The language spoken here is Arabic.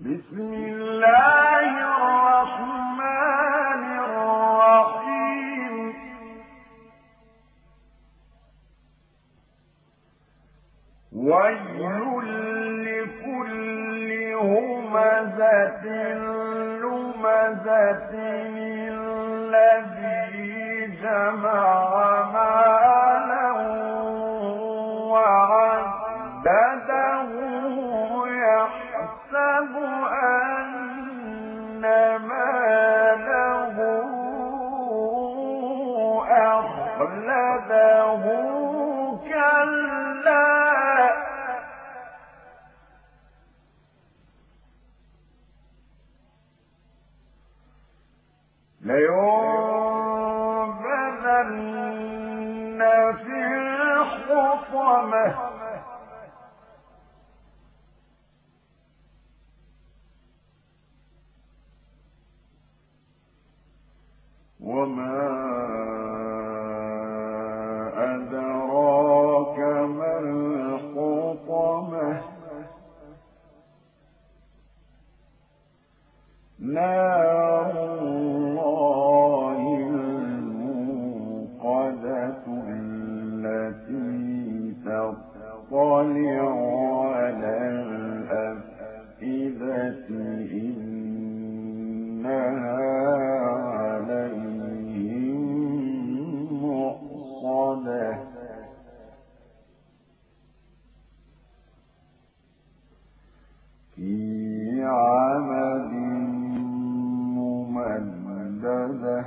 بسم الله الرحمن الرحيم. لكل همزة لمزة الذي جمع أخلده كلا. لينبذن في الحطمة. وما نار الله الموقدة التي تطلع على الأفئدة مهلله